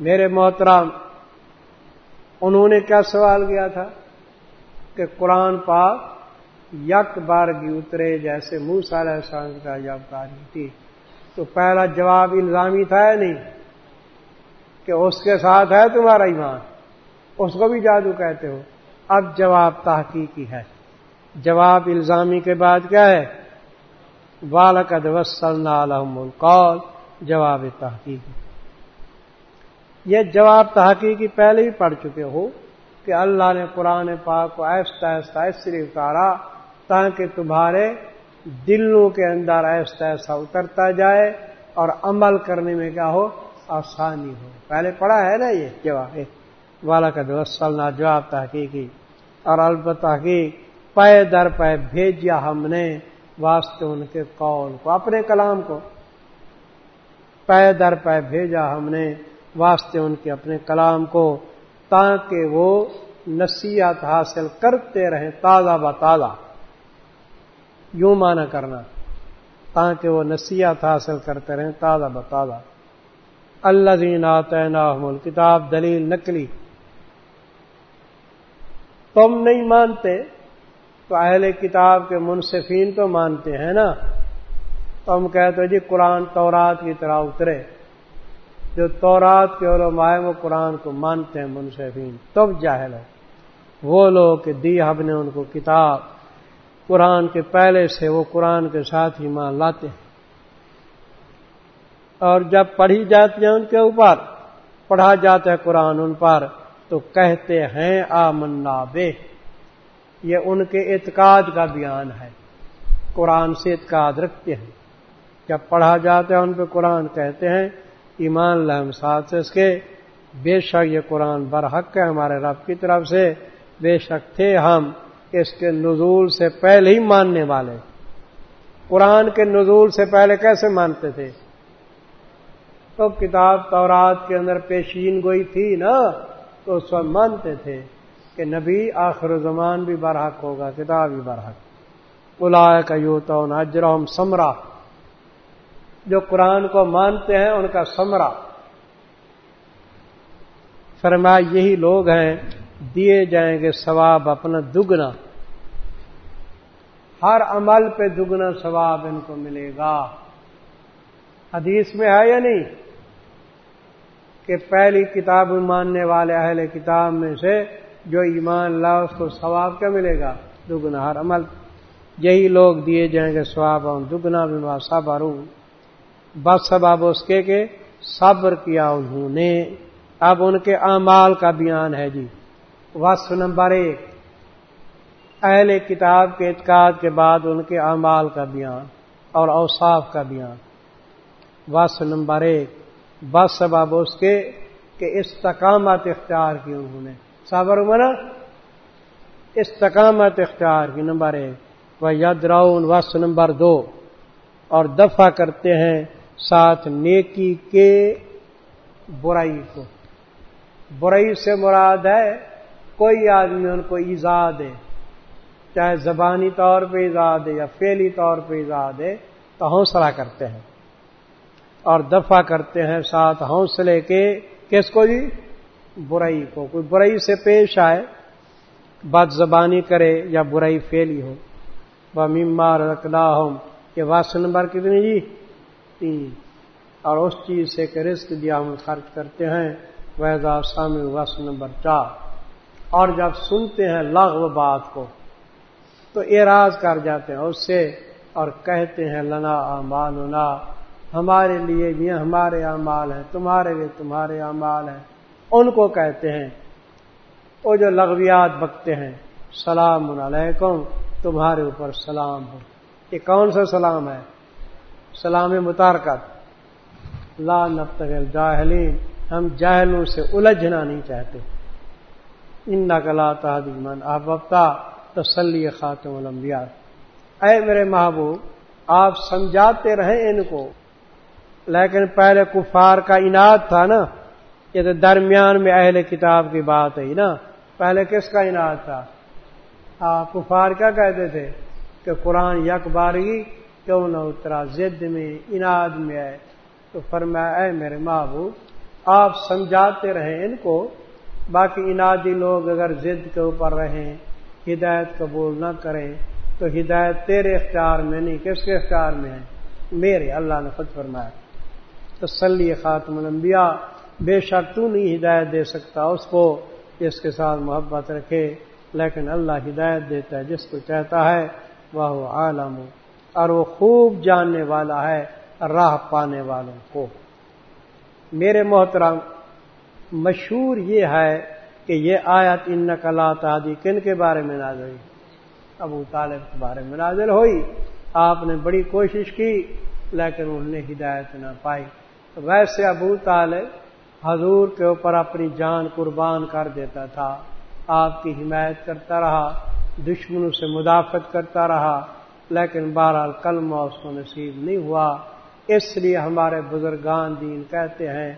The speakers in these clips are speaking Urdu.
میرے محترام انہوں نے کیا سوال کیا تھا کہ قرآن پاک یک بار کی اترے جیسے منہ سال السلام کا جب کاری تھی تو پہلا جواب الزامی تھا یا نہیں؟ کہ اس کے ساتھ ہے تمہارا ایمان۔ اس کو بھی جادو کہتے ہو۔ اب جواب تحقیقی ہے۔ جواب الزامی کے بعد کیا ہے؟ بالکد وسلم القول۔ جواب تحقیقی۔ یہ جواب تحقیقی پہلے ہی پڑھ چکے ہو کہ اللہ نے قرآن پاک کو ایسا ایسا اس لیے اتارا تاکہ تمہارے دلوں کے اندر ایسا ایسا اترتا جائے اور عمل کرنے میں کیا ہو؟ آسانی ہو۔ پہلے پڑھا ہے نا یہ جواب؟ والا کا دوسل نہ جواب تحقیقی اور البتہ پے در پے بھیجا ہم نے واسطے ان کے قول کو، اپنے کلام کو۔ پے در پے بھیجا ہم نے واسطے ان کے اپنے کلام کو تاکہ وہ نصیحت حاصل کرتے رہیں تازہ ب تازہ۔ یوں مانا کرنا، تاکہ وہ نصیحت حاصل کرتے رہیں تازہ ب تازہ۔ اللہ دین آتے کتاب دلیل نکلی۔ تم نہیں مانتے تو اہل کتاب کے منصفین تو مانتے ہیں نا۔ تم کہتے جی قرآن تورات کی طرح اترے۔ جو تورات کے علماء وہ قرآن کو مانتے ہیں منصفین تب جاہل ہے۔ وہ لوگ کہ دی ہم نے ان کو کتاب، قرآن کے پہلے سے وہ قرآن کے ساتھ ہی مان لاتے ہیں۔ اور جب پڑھی جاتی ہے ان کے اوپر، پڑھا جاتا ہے قرآن ان پر، تو کہتے ہیں آ منا بے۔ یہ ان کے اعتقاد کا بیان ہے۔ قرآن سے اعتقاد رکھتے ہیں۔ جب پڑھا جاتا ہے ان پہ قرآن کہتے ہیں ایمان لہم ساتھ سے اس کے بے شک یہ قرآن برحق ہے ہمارے رب کی طرف سے۔ بے شک تھے ہم اس کے نزول سے پہلے ہی ماننے والے۔ قرآن کے نزول سے پہلے کیسے مانتے تھے؟ تو کتاب تورات کے اندر پیشین گوئی تھی نا، تو اس وقت مانتے تھے کہ نبی آخر زمان بھی برحق ہوگا، کتاب بھی برحق۔ الا کا یو تو سمرا۔ جو قرآن کو مانتے ہیں، ان کا سمرا۔ فرما یہی لوگ ہیں، دیے جائیں گے ثواب اپنا دگنا۔ ہر عمل پہ دگنا ثواب ان کو ملے گا۔ حدیث میں ہے یا نہیں؟ کہ پہلی کتاب ماننے والے اہل کتاب میں سے جو ایمان لا اس کو ثواب کیا ملے گا؟ دگنا، ہر عمل۔ یہی لوگ دیے جائیں گے ثواب دگنا بھی صبر بس سباب اس کے کہ صبر کیا انہوں نے۔ اب ان کے اعمال کا بیان ہے جی۔ وصف نمبر ایک۔ اہل کتاب کے اعتقاد کے بعد ان کے اعمال کا بیان اور اوصاف کا بیان۔ وصف نمبر ایک۔ بس سباب اس کے کہ استقامت اختیار کی انہوں نے۔ صبر منا استقامت اختیار کی نمبر ایک۔ وہ ید راؤن وس نمبر دو۔ اور دفع کرتے ہیں۔ ساتھ نیکی کے برائی کو۔ برائی سے مراد ہے کوئی آدمی ان کو ایزا دے، چاہے زبانی طور پہ ایزا دے یا فیلی طور پہ ایزا دے تو حوصلہ کرتے ہیں۔ اور دفع کرتے ہیں ساتھ حوصلے کے کس کو جی؟ برائی کو۔ کوئی برائی سے پیش آئے بد زبانی کرے یا برائی فیلی ہو۔ وہ ممار رکھنا ہو یہ واس نمبر کتنی جی؟ تین اور اس چیز سے کہ رزق دیا ہم خرچ کرتے ہیں، ویزا سام وس نمبر چار۔ اور جب سنتے ہیں لغو بات کو، تو اعراض کر جاتے ہیں اس سے اور کہتے ہیں لنا امال ہمارے لیے بھی ہمارے اعمال ہیں، تمہارے لیے تمہارے اعمال ہیں۔ ان کو کہتے ہیں، وہ جو لغویات بکتے ہیں، سلام علیکم، تمہارے اوپر سلام ہو۔ یہ کون سا سلام ہے؟ سلام متارکت لا نفتغل جاہلین ہم جاہلوں سے الجھنا نہیں چاہتے۔ ان نقلا من آپ وقتا تسلی خاتم الانبیاء۔ اے میرے محبوب، آپ سمجھاتے رہیں ان کو۔ لیکن پہلے کفار کا انعد تھا نا۔ یہ تو درمیان میں اہل کتاب کی بات ہے نا۔ پہلے کس کا انعد تھا؟ ہاں کفار کیا کہتے تھے؟ کہ قرآن یک بارگی کیوں نہ اترا؟ زد میں انعد میں ہے تو فرمایا، اے میرے محبوب، آپ سمجھاتے رہیں ان کو۔ باقی انادی لوگ اگر ضد کے اوپر رہیں، ہدایت قبول نہ کریں، تو ہدایت تیرے اختیار میں نہیں، کس کے اختیار میں ہے؟ میرے اللہ نے خود فرمایا۔ تسلی خاتم الانبیاء، بے شک تو نہیں ہدایت دے سکتا اس کو، جس کے ساتھ محبت رکھے۔ لیکن اللہ ہدایت دیتا ہے، جس کو چاہتا ہے، وہ عالم۔ اور وہ خوب جاننے والا ہے، راہ پانے والوں کو۔ میرے محترم، مشہور یہ ہے کہ یہ آیت ان نقلا تعدی کن کے بارے میں نازل ہوئی؟ ابو طالب کے بارے میں نازل ہوئی۔ آپ نے بڑی کوشش کی، لیکن انہوں نے ہدایت نہ پائی۔ ویسے ابو طالب حضور کے اوپر اپنی جان قربان کر دیتا تھا۔ آپ کی حمایت کرتا رہا، دشمنوں سے مدافعت کرتا رہا۔ لیکن بہرحال کلمہ اس کو نصیب نہیں ہوا۔ اس لیے ہمارے بزرگان دین کہتے ہیں،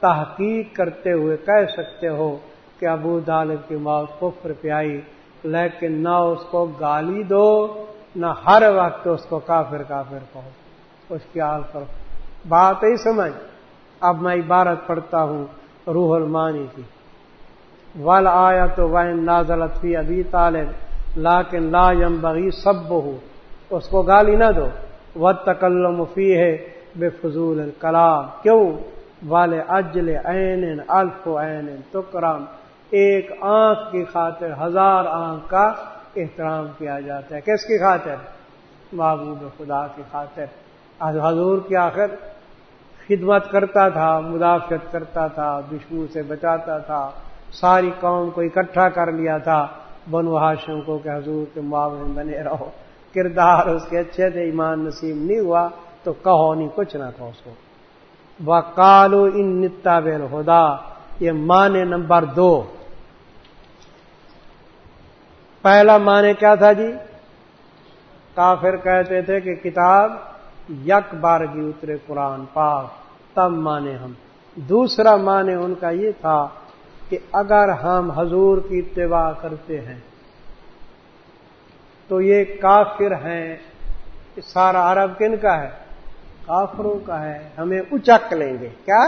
تحقیق کرتے ہوئے کہہ سکتے ہو کہ ابو طالب کی موت کفر پہ آئی، لیکن نہ اس کو گالی دو، نہ ہر وقت اس کو کافر کافر کہو۔ اس کی حال کرو بات ہی سمجھ۔ اب میں عبارت پڑھتا ہوں روح المانی کی۔ ول آیا تو وین نازلت فی ابھی طالب لاکن لا یم بغی سب ہو اس کو گالی نہ دو۔ و تکلم فی ہے بے فضول کلام کیوں؟ والے اجل این الف عین تکرام ایک آنکھ کی خاطر ہزار آنکھ کا احترام کیا جاتا ہے۔ کس کی خاطر؟ محبوب خدا کی خاطر۔ حضور کی آخر خدمت کرتا تھا، مدافعت کرتا تھا، دشمن سے بچاتا تھا۔ ساری قوم کو اکٹھا کر لیا تھا۔ بنو ہاشم کو کہ حضور کے معاون بنے رہو۔ کردار اس کے اچھے تھے، ایمان نصیب نہیں ہوا، تو کہو نہیں، کچھ نہ تھا اس کو۔ کالو ان نتا خدا یہ مانے نمبر دو۔ پہلا معنی کیا تھا جی؟ کافر کہتے تھے کہ کتاب یک بار کی اترے قرآن پاک، تب مانے ہم۔ دوسرا معنی ان کا یہ تھا کہ اگر ہم حضور کی اتباع کرتے ہیں تو یہ کافر ہیں۔ سارا عرب کن کا ہے؟ کافروں کا ہے۔ ہمیں اچک لیں گے۔ کیا؟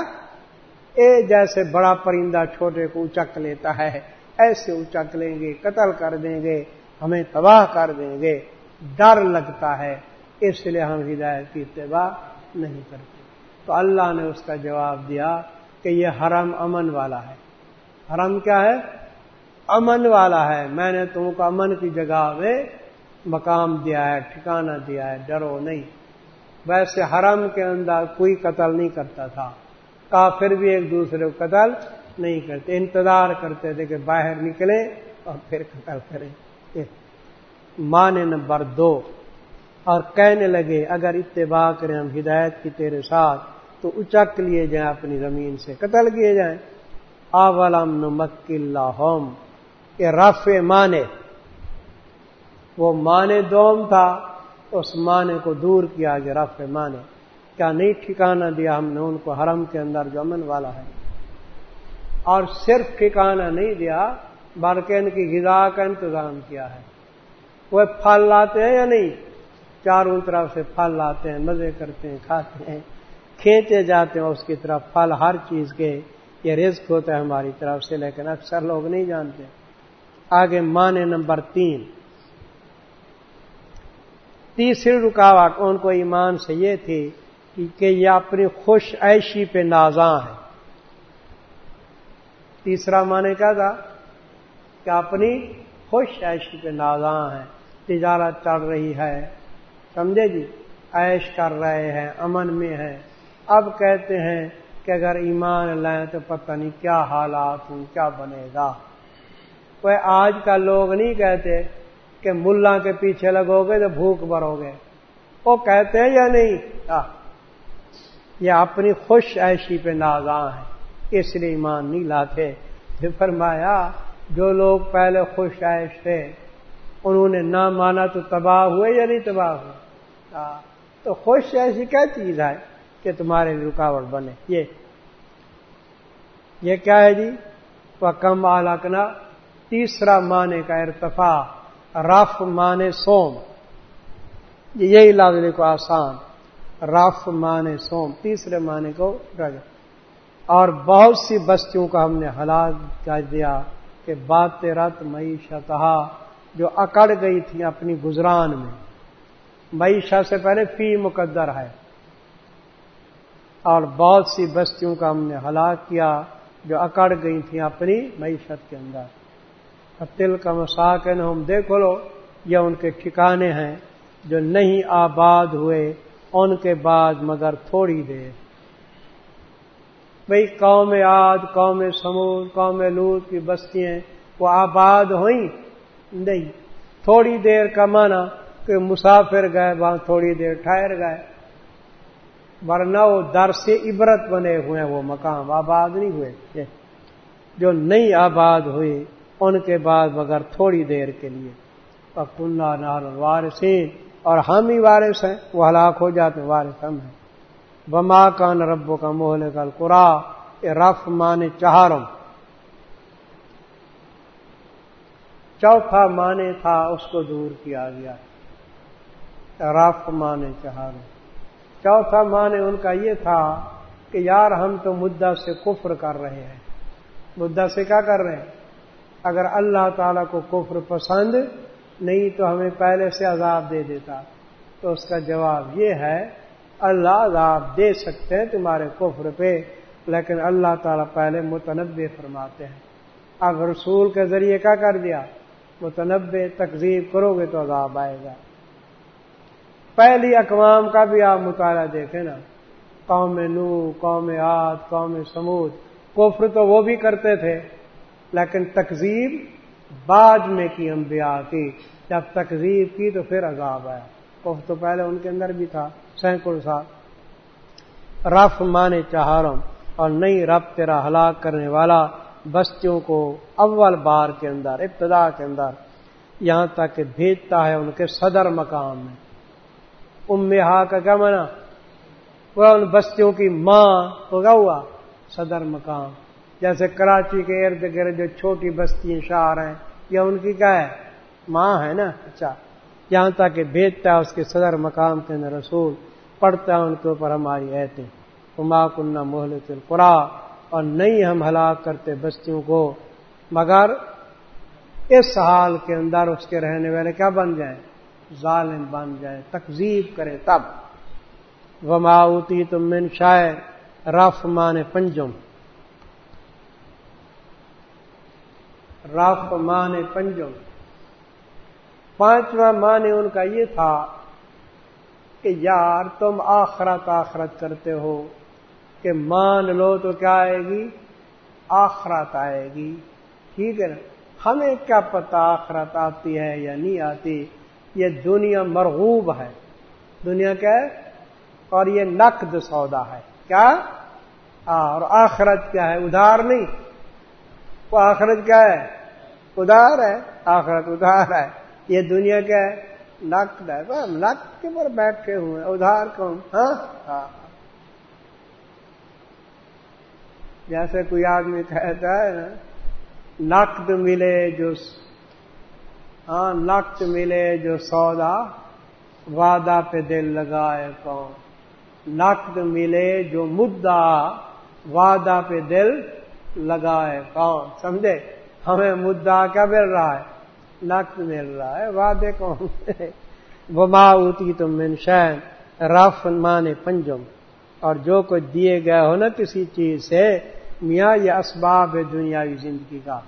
اے جیسے بڑا پرندہ چھوٹے کو اچک لیتا ہے، ایسے اچک لیں گے، قتل کر دیں گے، ہمیں تباہ کر دیں گے۔ ڈر لگتا ہے، اس لیے ہم ہدایت کی اتباع نہیں کرتے۔ تو اللہ نے اس کا جواب دیا کہ یہ حرم امن والا ہے۔ حرم کیا ہے؟ امن والا ہے۔ میں نے تم کو امن کی جگہ میں مقام دیا ہے، ٹھکانہ دیا ہے، ڈرو نہیں۔ ویسے حرم کے اندر کوئی قتل نہیں کرتا تھا۔ کافر بھی ایک دوسرے کو قتل نہیں کرتے۔ انتظار کرتے تھے کہ باہر نکلے اور پھر قتل کریں۔ مان نمبر دو۔ اور کہنے لگے، اگر اتباع کریں ہم ہدایت کی تیرے ساتھ، تو اچک لیے جائیں اپنی زمین سے۔ قتل کیے جائیں۔ اولم نمک اللہ یہ رف مانے وہ مانے دوم تھا، اس مانے کو دور کیا گیا رف مانے۔ کیا نہیں ٹھکانہ دیا ہم نے ان کو حرم کے اندر جو امن والا ہے۔ اور صرف ٹھکانہ نہیں دیا، بلکہ ان کی غذا کا انتظام کیا ہے۔ وہ پھل لاتے ہیں یا نہیں؟ چاروں طرف سے پھل لاتے ہیں، مزے کرتے ہیں، کھاتے ہیں، کھینچے جاتے ہیں، اس کی طرف پھل ہر چیز کے یہ رزق ہوتا ہے ہماری طرف سے، لیکن اکثر لوگ نہیں جانتے۔ آگے مانے نمبر تین۔ تیسری رکاوٹ ان کو ایمان سے یہ تھی کہ یہ اپنی خوش عیشی پہ نازاں ہے تیسرا معنی کیا تھا؟ کہ اپنی خوش عیشی پہ نازاں ہیں۔ تجارت چل رہی ہے۔ سمجھے جی؟ عیش کر رہے ہیں، امن میں ہیں۔ اب کہتے ہیں کہ اگر ایمان لائیں تو پتہ نہیں کیا حالات ہوں، کیا بنے گا۔ کوئی آج کا لوگ نہیں کہتے کہ ملا کے پیچھے لگو گے تو بھوک بھرو گے۔ وہ کہتے ہیں یا نہیں؟ یہ اپنی خوش عیشی پہ نازاں ہیں، اس لیے ایمان نہیں لاتے۔ پھر فرمایا، جو لوگ پہلے خوش عائش تھے، انہوں نے نہ مانا تو تباہ ہوئے یا نہیں تباہ ہوئے؟ تو خوش ایسی کیا چیز ہے کہ تمہارے رکاوٹ بنے؟ یہ یہ کیا ہے جی؟ وہ کم آلکنا تیسرا معنی کا ارتفاع۔ رف مانے سوم یہی لفظ کو آسان۔ رف مانے سوم تیسرے معنی کو رج اور بہت سی بستیوں کا ہم نے ہلاک کر دیا کہ بات رت معیشت جو اکڑ گئی تھی اپنی گزران میں۔ معیشت سے پہلے فی مقدر ہے۔ اور بہت سی بستیوں کا ہم نے ہلاک کیا جو اکڑ گئی تھیں اپنی معیشت کے اندر۔ تل کا مساکن ہم دیکھ لو، یہ ان کے ٹھکانے ہیں جو نہیں آباد ہوئے، ان کے بعد مگر تھوڑی دیر۔ بھئی قوم آد قوم سمود، قوم لوت کی بستیاں وہ آباد ہوئیں؟ نہیں۔ تھوڑی دیر کا مانا کہ مسافر گئے، وہاں تھوڑی دیر ٹھہر گئے۔ ورنہ وہ در سے عبرت بنے ہوئے ہیں، وہ مقام آباد نہیں ہوئے۔ جو نئی آباد ہوئی ان کے بعد مگر تھوڑی دیر کے لیے۔ کنہ نار وارثین اور ہم ہی وارث ہیں، وہ ہلاک ہو جاتے وارث ہم ہیں۔ بما کان ربو کا محل کل قرا رف مان چہارم۔ چوتھا مانے تھا، اس کو دور کیا گیا۔ رف مان چہارم۔ چوتھا معنی ان کا یہ تھا کہ یار، ہم تو مدعا سے کفر کر رہے ہیں۔ مدعا سے کیا کر رہے ہیں؟ اگر اللہ تعالی کو کفر پسند نہیں تو ہمیں پہلے سے عذاب دے دیتا۔ تو اس کا جواب یہ ہے، اللہ عذاب دے سکتے ہیں تمہارے کفر پہ، لیکن اللہ تعالیٰ پہلے متنوع فرماتے ہیں۔ اب رسول کے ذریعے کیا کر دیا؟ متنوع تقزیب کرو گے تو عذاب آئے گا۔ پہلی اقوام کا بھی آپ مطالعہ دیکھیں نا۔ قوم نو قوم آد قوم سمود کفر تو وہ بھی کرتے تھے۔ لیکن تقزیب بعد میں کی انبیاء کی۔ جب تقزیب کی تو پھر عذاب آیا۔ کف تو پہلے ان کے اندر بھی تھا سینکڑ سال۔ رف مانے چہارم اور نئی رب تیرا ہلاک کرنے والا بستیوں کو اول بار کے اندر، ابتدا کے اندر یہاں تک کہ بھیجتا ہے ان کے صدر مقام میں۔ ام ہا کا کیا مانا وہ ان بستیوں کی ماں ہوگا ہوا، صدر مقام۔ جیسے کراچی کے ارد گرد جو چھوٹی بستی شہر ہیں، یا ان کی کیا ہے؟ ماں ہے نا اچھا یہاں تک کہ بھیجتا ہے اس کے صدر مقام کے اندر رسول، پڑھتا ہے ان کے اوپر ہماری ایتیں۔ کما کنہ محلت القرا، اور نہیں ہم ہلاک کرتے بستیوں کو۔ مگر اس حال کے اندر اس کے رہنے والے کیا بن جائیں؟ ظالم بن جائے تقزیب کرے تب۔ وماؤتی تم من شاعر رف مان پنجم۔ رف مان پنجم۔ پانچواں معنی ان کا یہ تھا کہ یار تم آخرت آخرت کرتے ہو، کہ مان لو تو کیا آئے گی؟ آخرت آئے گی۔ ٹھیک ہے نا؟ ہمیں کیا پتا آخرت آتی ہے یا نہیں آتی؟ یہ دنیا مرغوب ہے۔ دنیا کیا ہے؟ اور یہ نقد سودا ہے۔ کیا؟ اور آخرت کیا ہے؟ ادھار نہیں۔ وہ آخرت کیا ہے؟ ادھار ہے، آخرت ادھار ہے۔ یہ دنیا کیا ہے نقد ہے۔ نقد کے پر بیٹھے ہوئے ادھار کون؟ ہاں؟ ہاں۔ جیسے کوئی آدمی کہتا ہے نا، نقد ملے جو ہاں نقد ملے جو سودا، وعدہ پہ دل لگائے کون؟ نقد ملے جو مدعا، وعدہ پہ دل لگائے کون؟ سمجھے؟ ہمیں مدعا کیا مل رہا ہے نقد مل رہا ہے، وعدے کون وہ اوتی تم منشین رف مان پنجم۔ اور جو کچھ دیے گئے ہو نا کسی چیز سے، میاں یہ اسباب ہے دنیاوی زندگی کا۔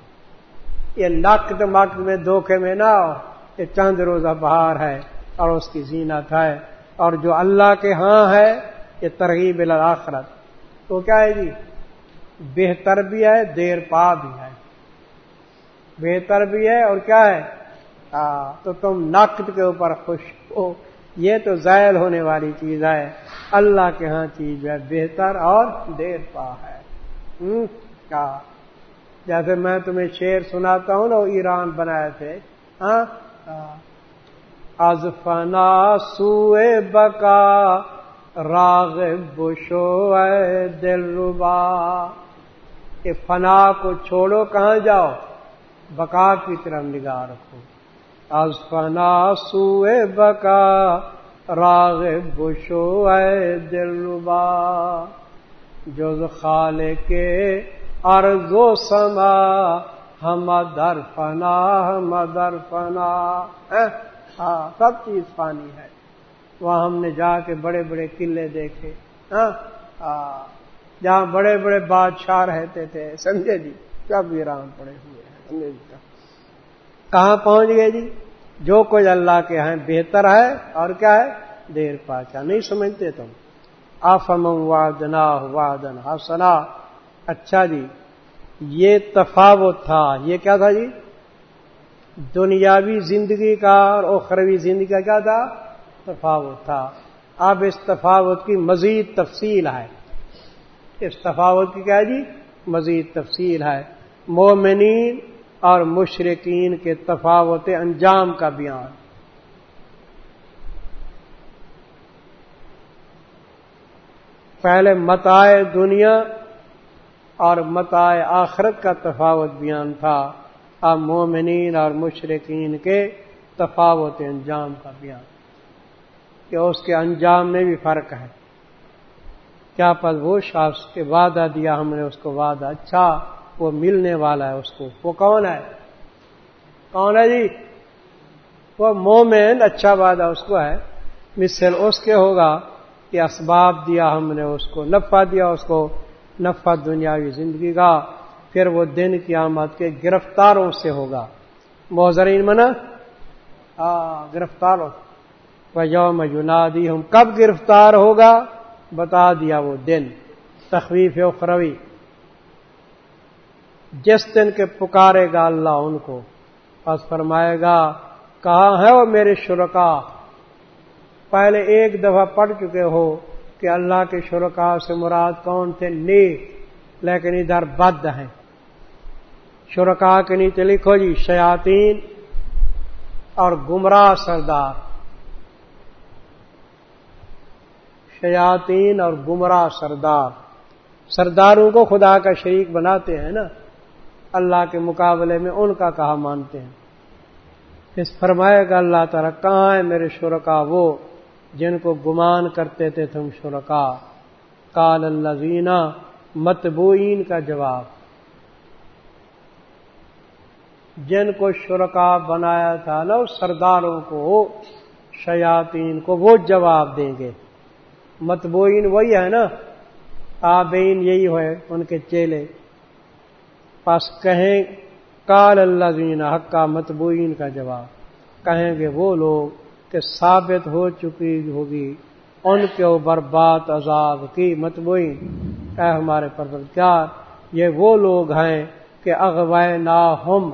یہ نقد مقد میں دھوکے میں نہ ہو یہ چند روزہ بہار ہے اور اس کی زینت ہے۔ اور جو اللہ کے ہاں ہے، یہ ترغیب الآخرت تو کیا ہے جی؟ بہتر بھی ہے، دیر پا بھی ہے۔ بہتر بھی ہے اور کیا ہے؟ تو تم نقد کے اوپر خوش ہو۔ یہ تو زائل ہونے والی چیز ہے۔ اللہ کے ہاں چیز ہے، بہتر اور دیر پا ہے۔ کیا؟ جیسے میں تمہیں شیر سناتا ہوں نا، وہ ایران بنائے تھے۔ ہاں؟ از فنا سوئے بکا راغ بشو دل ربا۔ کہ فنا کو چھوڑو، کہاں جاؤ؟ بکا کی طرف نگاہ رکھو۔ از فنا سوئے بکا راغ بشو دل ربا جو خال کے ارض و سما ہم در فنا، ہم در فنا۔ ہاں سب چیز پانی ہے۔ وہاں ہم نے جا کے بڑے بڑے قلعے دیکھے۔ ہاں, ہاں، جہاں بڑے بڑے بادشاہ رہتے تھے سمجھے جی سب ویران پڑے ہوئے۔ کہاں پہنچ گئے جی؟ جو کچھ اللہ کے ہیں بہتر ہے اور کیا ہے؟ دیر پاچا۔ نہیں سمجھتے تم؟ آفم وادنا وادن ہسنا اچھا جی یہ تفاوت تھا۔ یہ کیا تھا جی؟ دنیاوی زندگی کا اور اخروی زندگی کا کیا تھا؟ تفاوت تھا۔ اب اس تفاوت کی مزید تفصیل ہے۔ اس تفاوت کی کیا جی؟ مزید تفصیل ہے۔ مومنین اور مشرقین کے تفاوت انجام کا بیان۔ پہلے متائے دنیا اور متائے آخرت کا تفاوت بیان تھا۔ اب مومنین اور مشرقین کے تفاوت انجام کا بیان۔ کہ اس کے انجام میں بھی فرق ہے۔ کیا پس وہ شخص کے وعدہ دیا ہم نے، اس کو وعدہ اچھا وہ ملنے والا ہے اس کو۔ وہ کون ہے؟ کون ہے جی؟ وہ مومن اچھا وعدہ اس کو ہے۔ مثل اس کے ہوگا کہ اسباب دیا ہم نے اس کو، نفع دیا اس کو، نفع دنیاوی زندگی کا۔ پھر وہ دن کی آمد کے گرفتاروں سے ہوگا۔ موزرین منا؟ گرفتاروں۔ یوم ینادی ہم کب گرفتار ہوگا؟ بتا دیا وہ دن۔ تخویف اخروی۔ جس دن کے پکارے گا اللہ ان کو بس فرمائے گا، کہاں ہے وہ میرے شرکا؟ پہلے ایک دفعہ پڑھ چکے ہو کہ اللہ کے شرکا سے مراد کون تھے؟ نیک، لیکن ادھر بد ہیں۔ شرکا کے نیچے لکھو جی شیاتین اور گمراہ سردار۔ شیاتین اور گمراہ سردار۔ سرداروں کو خدا کا شریک بناتے ہیں نا۔ اللہ کے مقابلے میں ان کا کہا مانتے ہیں۔ اس فرمائے گا اللہ تعالیٰ کہاں ہے میرے شرکا وہ جن کو گمان کرتے تھے تم شرکا۔ کال اللہ زینا متبوئین کا جواب۔ جن کو شرکا بنایا تھا نا سرداروں کو شیاتین کو وہ جواب دیں گے۔ متبوئین وہی ہے نا۔ آبین یہی ہوئے ان کے چیلے۔ پاس کہیں کال اللہ زین حق کا متبوئین کا جواب۔ کہیں گے وہ لوگ کہ ثابت ہو چکی ہوگی، ان کے اوپر بات عذاب کی متبوئین۔ اے ہمارے پروردگار، یہ وہ لوگ ہیں کہ اغوائے نا ہم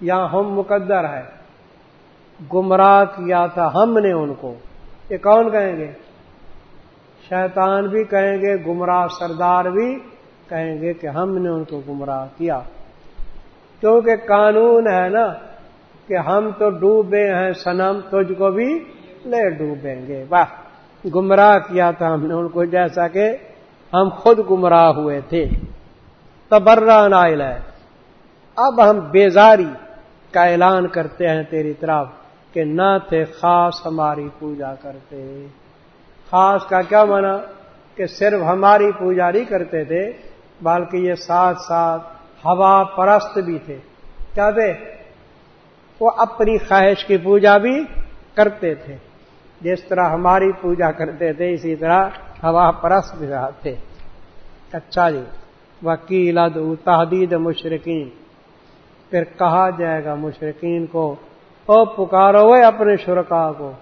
یا ہم مقدر ہے گمراہ کیا تھا ہم نے ان کو۔ یہ کون کہیں گے؟ شیطان بھی کہیں گے، گمراہ سردار بھی کہیں گے کہ ہم نے ان کو گمراہ کیا۔ کیونکہ قانون ہے نا کہ ہم تو ڈوبے ہیں سنم تجھ کو بھی لے ڈوبیں گے۔ واہ، گمراہ کیا تھا ہم نے ان کو، جیسا کہ ہم خود گمراہ ہوئے تھے۔ تبرہ نائل ہے۔ اب ہم بیزاری کا اعلان کرتے ہیں تیری طرف کہ نہ تھے خاص ہماری پوجا کرتے۔ خاص کا کیا مانا کہ صرف ہماری پوجا نہیں کرتے تھے بلکہ یہ ساتھ ساتھ ہوا پرست بھی تھے۔ کیا تھے؟ وہ اپنی خواہش کی پوجا بھی کرتے تھے۔ جس طرح ہماری پوجا کرتے تھے، اسی طرح ہوا پرست بھی تھے۔ اچھا جی وکیل تحدید مشرقین پھر کہا جائے گا مشرقین کو، او پکارو اپنے شرکا کو۔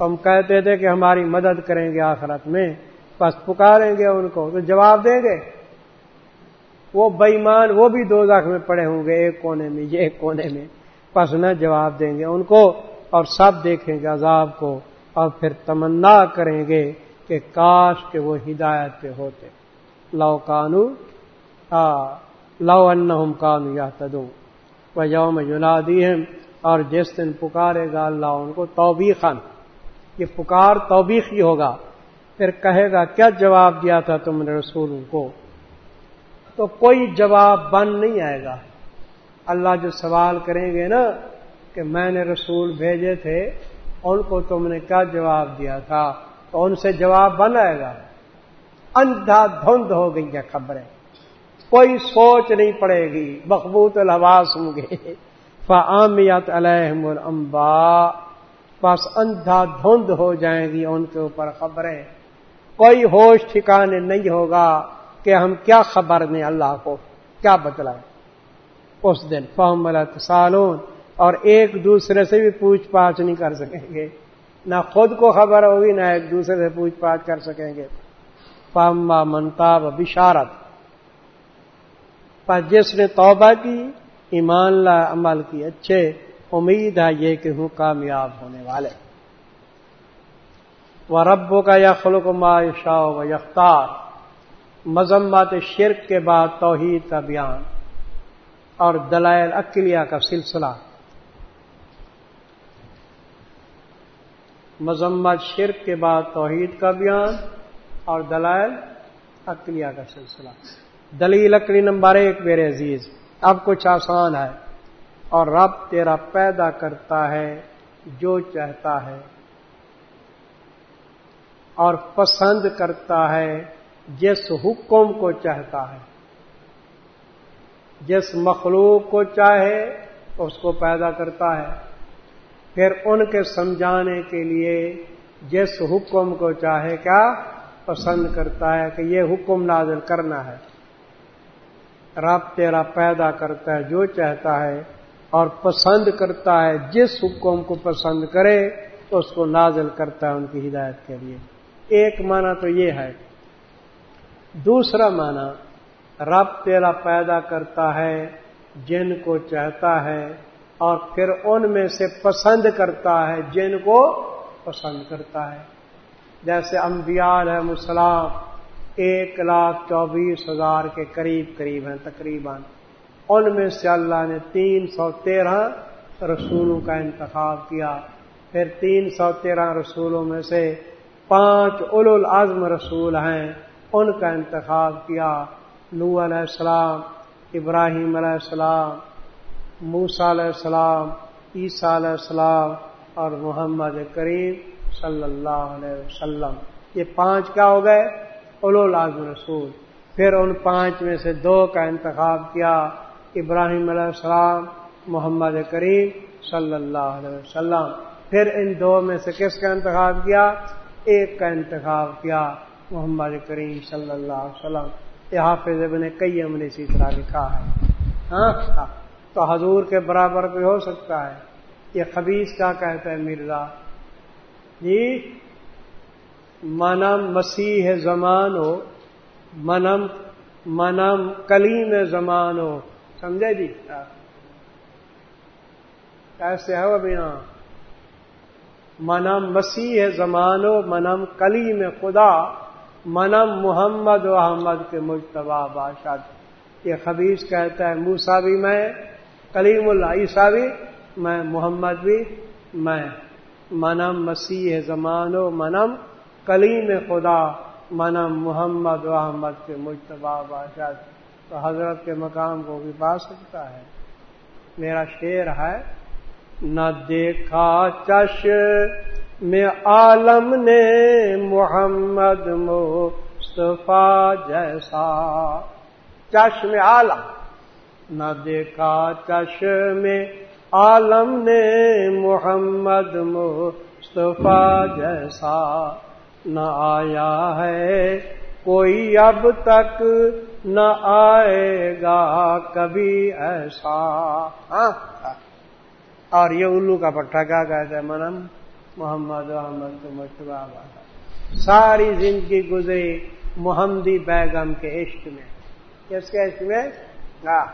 ہم کہتے تھے کہ ہماری مدد کریں گے آخرت میں، بس پکاریں گے ان کو۔ تو جواب دیں گے۔ وہ بےمان وہ بھی دو میں پڑے ہوں گے، ایک کونے میں، یہ ایک کونے میں۔ بس نہ جواب دیں گے ان کو اور سب دیکھیں گے عذاب کو اور پھر تمنا کریں گے کہ کاش کے وہ ہدایت پہ ہوتے۔ لو کانو لو ان کانو یا تدو وہ یوم یونادی اور جس دن پکارے گا اللہ ان کو توبیخن یہ پکار توبیخ ہی ہوگا۔ پھر کہے گا، کیا جواب دیا تھا تم نے رسولوں کو؟ تو کوئی جواب بن نہیں آئے گا۔ اللہ جو سوال کریں گے نا کہ میں نے رسول بھیجے تھے، ان کو تم نے کیا جواب دیا تھا؟ تو ان سے جواب بن آئے گا۔ اندھا دھند ہو گئی ہیں خبریں۔ کوئی سوچ نہیں پڑے گی۔ بخبوت الحواس ہوں گے۔ فعامیت علیہم الانبا بس اندھا دھند ہو جائیں گی ان کے اوپر خبریں۔ کوئی ہوش ٹھکانے نہیں ہوگا۔ کہ ہم کیا خبر دیں اللہ کو؟ کیا بتلائیں؟ اس دن فہم سالون اور ایک دوسرے سے بھی پوچھ پاچھ نہیں کر سکیں گے۔ نہ خود کو خبر ہوگی، نہ ایک دوسرے سے پوچھ پاچھ کر سکیں گے۔ فاما منتاب بشارت۔ پر جس نے توبہ کی، ایمان لا عمل کی، اچھے، امید ہے یہ کہ ہوں کامیاب ہونے والے۔ وہ ربوں کا یا خلق ما شاہ و یختار۔ مذمت شرک کے بعد توحید کا بیان اور دلائل اکلیہ کا سلسلہ۔ مذمت شرک کے بعد توحید کا بیان اور دلائل اکلیہ کا سلسلہ۔ دلیل اکلی نمبر ایک میرے عزیز، اب کچھ آسان ہے اور رب تیرا پیدا کرتا ہے جو چاہتا ہے اور پسند کرتا ہے جس حکم کو چاہتا ہے۔ جس مخلوق کو چاہے، اس کو پیدا کرتا ہے۔ پھر ان کے سمجھانے کے لیے جس حکم کو چاہے کیا؟ پسند کرتا ہے کہ یہ حکم نازل کرنا ہے۔ رب تیرا پیدا کرتا ہے، جو چاہتا ہے اور پسند کرتا ہے، جس حکم کو پسند کرے تو اس کو نازل کرتا ہے ان کی ہدایت کے لیے۔ ایک معنی تو یہ ہے دوسرا معنی، رب تیرا پیدا کرتا ہے، جن کو چاہتا ہے، اور پھر ان میں سے پسند کرتا ہے، جن کو پسند کرتا ہے۔ جیسے انبیاء ہے مسلام ایک لاکھ چوبیس ہزار کے قریب قریب ہیں، تقریباً۔ ان میں سے اللہ نے تین سو تیرہ رسولوں کا انتخاب کیا۔ پھر تین سو تیرہ رسولوں میں سے پانچ اول العزم رسول ہیں۔ ان کا انتخاب کیا۔ نو علیہ السلام، ابراہیم علیہ السلام موسا علیہ السلام، عیسیٰ علیہ السلام اور محمد کریم صلی اللہ علیہ وسلم۔ یہ پانچ کیا ہو گئے؟ اولو لازم رسول پھر ان پانچ میں سے دو کا انتخاب کیا۔ ابراہیم علیہ السلام، محمد کریم صلی اللہ علیہ وسلم۔ پھر ان دو میں سے کس کا انتخاب کیا؟ ایک کا انتخاب کیا۔ محمد کریم صلی اللہ علیہ وسلم، یہ حافظ ابن کئی نے اسی طرح لکھا ہے۔ ہاں تو حضور کے برابر بھی ہو سکتا ہے۔ یہ خبیص کا کہتا ہے مرزا؟ جی منم مسیح زمان ہو، منم منم کلیم زمان ہو۔ سمجھے جی؟ ہاں۔ کیسے ہے ابھی؟ ہاں۔ منم مسیح زمان ہو، منم کلیم خدا۔ منم محمد و احمد کے مشتبہ بادشاہ یہ خبیص کہتا ہے موسا بھی میں، کلیم اللہ عیسیٰ بھی، میں محمد بھی، میں۔ منم مسیح زمان و منم کلیم خدا، منم محمد و احمد کے مشتبہ بادشاہ تو حضرت کے مقام کو بھی پا سکتا ہے۔ میرا شعر ہے، نہ دیکھا چش میں عالم نے محمد مصطفیٰ جیسا۔ چشم عالم۔ نہ دیکھا چشم عالم نے محمد مصطفیٰ جیسا۔ نہ آیا ہے کوئی اب تک، نہ آئے گا کبھی ایسا۔ ہاں؟, ہاں۔ اور یہ الو کا پٹھا کیا کہتے ہیں؟ منم۔ محمد احمد مشبہ ساری زندگی گزری محمدی بیگم کے عشق میں۔ کس کے عشق میں؟ ہاں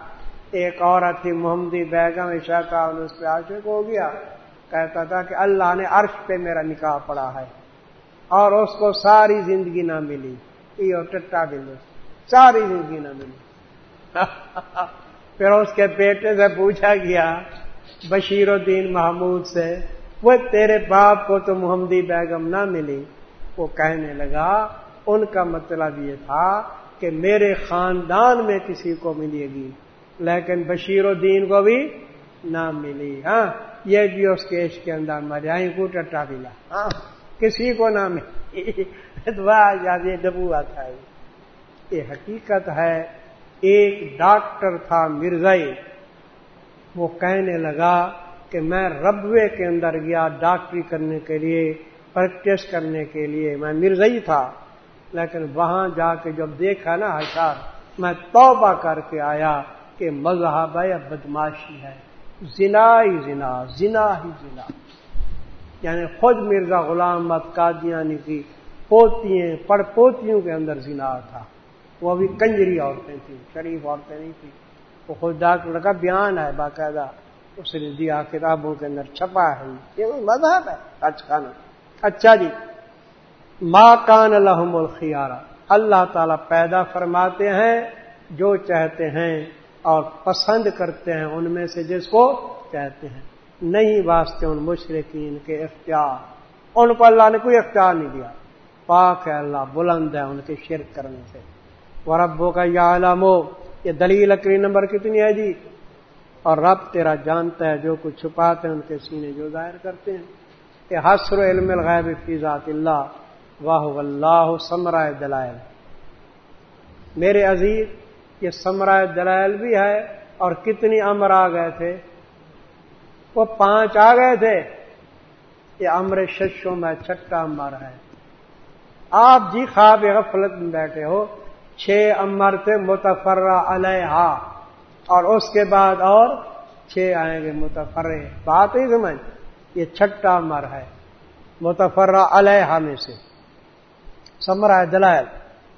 ایک عورت تھی، محمدی بیگم عشا کا اس پہ عاشق ہو گیا۔ کہتا تھا کہ اللہ نے عرش پہ میرا نکاح پڑا ہے اور اس کو ساری زندگی نہ ملی۔ یہ ٹٹا بل ساری زندگی نہ ملی۔ پھر اس کے بیٹے سے پوچھا گیا، بشیر الدین محمود سے وہ تیرے باپ کو تو محمدی بیگم نہ ملی۔ وہ کہنے لگا، ان کا مطلب یہ تھا کہ میرے خاندان میں کسی کو ملے گی، لیکن بشیر الدین کو بھی نہ ملی۔ ہاں یہ بھی اس کے عشق کے اندر مر کو ٹٹا دلا ہاں کسی کو نہ ملی۔ یہ ڈبوا تھا یہ حقیقت ہے، ایک ڈاکٹر تھا مرزائی وہ کہنے لگا کہ میں ربوے کے اندر گیا ڈاکٹری کرنے کے لیے، پریکٹس کرنے کے لیے۔ میں مرزئی تھا، لیکن وہاں جا کے جب دیکھا نا ہشار میں توبہ کر کے آیا کہ مذہب ہے یا بدماشی ہے۔ زنا ہی زنا زنا ہی زنا۔ یعنی خود مرزا غلام مت قادیانی کی پوتیاں، پڑ پوتیوں کے اندر زنا تھا۔ وہ ابھی کنجری عورتیں تھیں، شریف عورتیں نہیں تھیں۔ وہ خود ڈاکٹر کا بیان ہے باقاعدہ۔ اس نے دیا کتابوں کے اندر چھپا ہے۔ یہ مذہب ہے؟ اچھا نا اچھا جی۔ ماں کان الحم الخیارہ۔ اللہ تعالی پیدا فرماتے ہیں جو چاہتے ہیں اور پسند کرتے ہیں ان میں سے جس کو کہتے ہیں۔ نہیں واسطے ان مشرقین کے اختیار۔ ان کو اللہ نے کوئی اختیار نہیں دیا۔ پاک ہے اللہ، بلند ہے ان کے شرک کرنے سے۔ وربوں کا یا عالم ہو یہ دلیل لکڑی نمبر کتنی ہے جی؟ اور رب تیرا جانتا ہے جو کچھ چھپاتے ہیں، ان کے سینے جو ظاہر کرتے ہیں۔ یہ حسر علم الغیب فی ذات اللہ واہ اللہ سمرائے دلائل۔ میرے عزیز، یہ سمرائے دلائل بھی ہے اور کتنی امر آ گئے تھے۔ وہ پانچ آ گئے تھے۔ یہ امر ششوں میں چھٹا امر ہے۔ آپ جی خواب غفلت میں بیٹھے ہو، چھ امر تھے متفرہ علیہ اور اس کے بعد اور چھ آئیں گے متفرے بات ہی سمجھ. یہ چھٹا امر ہے. متفرہ علیہ میں سے. سمرا دلائل.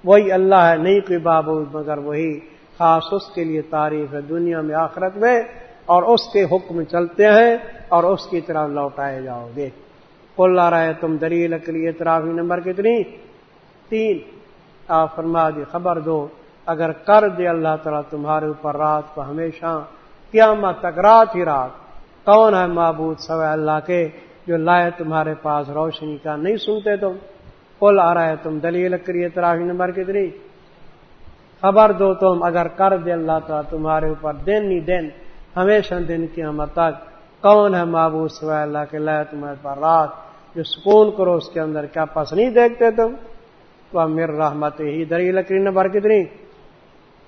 وہی اللہ ہے، نہیں کوئی بابود، مگر وہی خاص اس کے لیے تعریف ہے دنیا میں آخرت میں، اور اس کے حکم چلتے ہیں، اور اس کی طرح لوٹائے جاؤ گے. کل آ رہا ہے تم دلیل، کے لیے ترافی نمبر کتنی؟ تین. آپ فرما دی خبر دو. اگر کر دے اللہ تعالیٰ تمہارے اوپر رات کو ہمیشہ، قیامت تک رات ہی رات۔ کون ہے معبود سوائے اللہ کے جو لائے تمہارے پاس روشنی کا؟ نہیں سنتے تم۔ کل آ رہا ہے تم دلیل کریے ترافی نمبر کتنی؟ خبر دو تم، اگر کر دے اللہ تعالیٰ تمہارے اوپر دن ہی دن، ہمیشہ دن کی ہم تک، کون ہے معبود سوائے اللہ کے لائے تمہارے پاس رات؟ جو سکون کرو اس کے اندر کیا پس نہیں دیکھتے تم؟ تو میر رحمت ہی دری لکڑی نمبر کتنی؟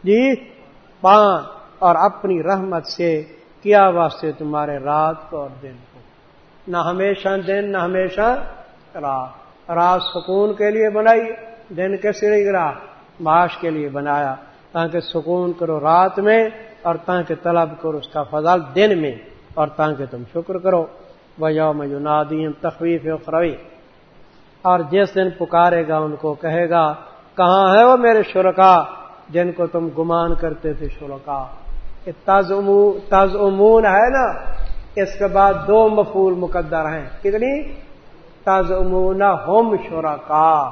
جی پان اور اپنی رحمت سے کیا واسطے تمہارے رات کو اور دن کو۔ نہ ہمیشہ دن، نہ ہمیشہ رات۔ رات سکون کے لیے بنائی، دن کے سرے گرا۔ معاش کے لیے بنایا۔ تاکہ سکون کرو رات میں اور تاکہ طلب کرو اس کا فضل دن میں اور تاکہ تم شکر کرو۔ وہ یوم یونادیم تخویف اخروی۔ اور جس دن پکارے گا ان کو کہے گا، کہاں ہے وہ میرے شرکا جن کو تم گمان کرتے تھے شرکا۔ تز امون ہے نا، اس کے بعد دو مفول مقدر ہیں۔ کتنی؟ تز امون ہوم شرکا۔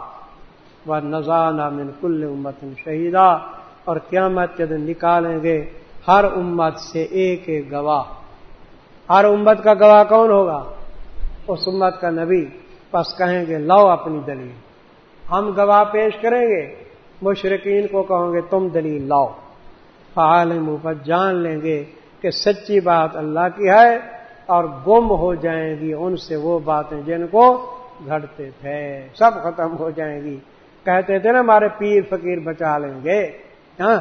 و نذانہ من کل امت شہیدہ اور قیامت کے دن نکالیں گے ہر امت سے ایک ایک گواہ۔ ہر امت کا گواہ کون ہوگا؟ اس امت کا نبی۔ پس کہیں گے، لاؤ اپنی دلیل۔ ہم گواہ پیش کریں گے۔ مشرقین کو کہوں گے، تم دلیل لاؤ۔ فعال پر جان لیں گے کہ سچی بات اللہ کی ہے اور گم ہو جائیں گی ان سے وہ باتیں جن کو گھڑتے تھے۔ سب ختم ہو جائیں گی۔ کہتے تھے نا، ہمارے پیر فقیر بچا لیں گے۔ ہاں۔